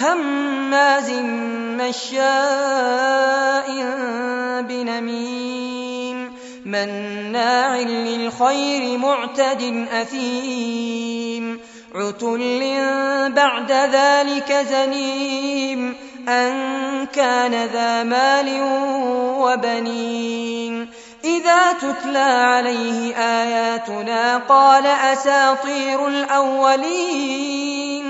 هماز مشاء بنميم مناع للخير معتد أثيم عتل بعد ذلك زنيم أن كان ذا مال وبنين إذا تتلى عليه آياتنا قال أساطير الأولين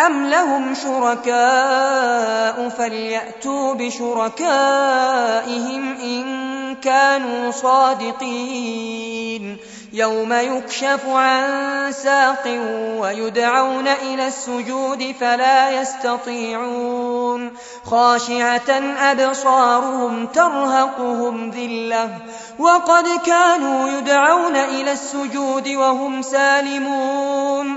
أم لهم شركاء فليأتوا بشركائهم إن كانوا صادقين يوم يكشف عن ساق ويدعون إلى السجود فلا يستطيعون خاشعة أبصارهم ترهقهم ذلة وقد كانوا يدعون إلى السجود وهم سالمون